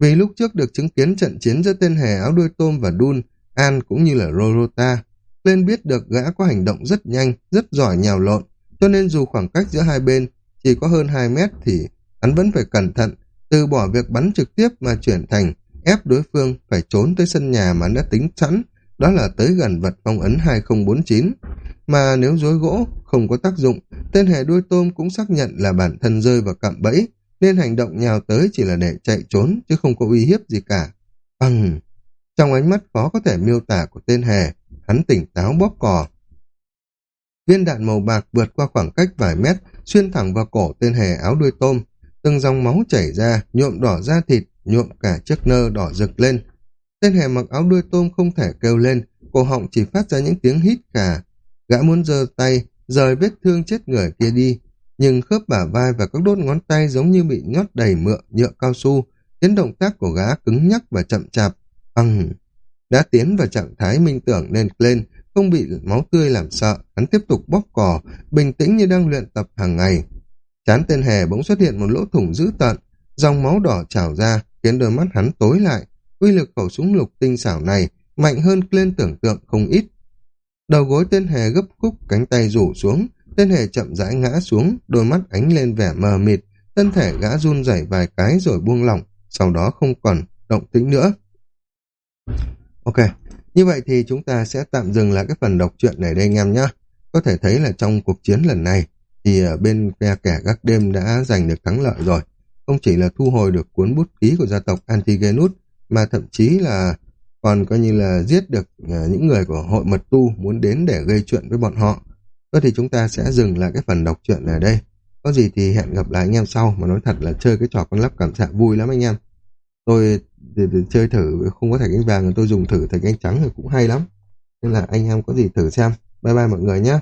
Vì lúc trước được chứng kiến trận chiến giữa tên hề áo đuôi tôm và Dun, An cũng như là Rorota, Glenn biết được gã có hành động rất nhanh, rất giỏi nhào lộn, cho nên dù khoảng cách giữa hai bên chỉ có hơn 2 mét thì hắn vẫn phải cẩn thận, từ bỏ việc bắn trực tiếp mà chuyển thành ép đối phương phải trốn tới sân nhà mà đã tính sẵn, đó là tới gần vật phong ấn 2049. Mà nếu dối gỗ không có tác dụng, tên hề đuôi tôm cũng xác nhận là bản thân rơi vào cạm bẫy, nên hành động nhào tới chỉ là để chạy trốn chứ không có uy hiếp gì cả. Bằng! Trong ánh mắt khó có thể miêu tả của tên hề, hắn tỉnh táo bóp cò. Viên đạn màu bạc vượt qua khoảng cách vài mét, xuyên thẳng vào cổ tên hề áo đuôi tôm. Từng dòng máu chảy ra, nhuộm đỏ da thịt, nhuộm cả chiếc nơ đỏ rực lên. Tên hề mặc áo đuôi tôm không thể kêu lên, cổ họng chỉ phát ra những tiếng hít khà. Gã muốn giơ tay, rời vết thương chết người kia đi, nhưng khớp bả vai và các đốt ngón tay giống như bị nhót đầy mượn nhựa cao su, khiến động tác của gã cứng nhắc và chậm chạp. Ăng! Đã tiến vào trạng thái minh tưởng nên lên, không bị máu tươi làm sợ, hắn tiếp tục bóp cò, bình tĩnh như đang luyện tập hàng ngày. Chán tên hề bỗng xuất hiện một lỗ thủng dữ tợn, dòng máu đỏ trào ra, khiến đôi mắt hắn tối lại. Uy lực khẩu súng lục tinh xảo này mạnh hơn lên tưởng tượng không ít. Đầu gối tên hề gấp khúc, cánh tay rủ xuống, tên hề chậm rãi ngã xuống, đôi mắt ánh lên vẻ mờ mịt, thân thể gã run rẩy vài cái rồi buông lỏng, sau đó không còn động tĩnh nữa. Ok, như vậy thì chúng ta sẽ tạm dừng lại cái phần đọc truyện này đây anh em nhé. Có thể thấy là trong cuộc chiến lần này thì à, bên phe kẻ gác đêm đã giành được thắng lợi rồi. Không chỉ là thu hồi được cuốn bút ký của gia tộc Antigenus mà thậm chí là còn coi như là giết được à, những người của hội mật tu muốn đến để gây chuyện với bọn họ. Thôi thì chúng ta sẽ dừng lại cái phần đọc truyện ở đây. Có gì thì hẹn gặp lại anh em sau mà nói thật là chơi cái trò con lắp cảm xạ vui lắm anh em. Tôi thì, thì chơi thử không có thẻ cánh vàng tôi dùng thử thẻ cánh trắng thì cũng hay lắm nên là anh em có gì thử xem bye bye mọi người nhé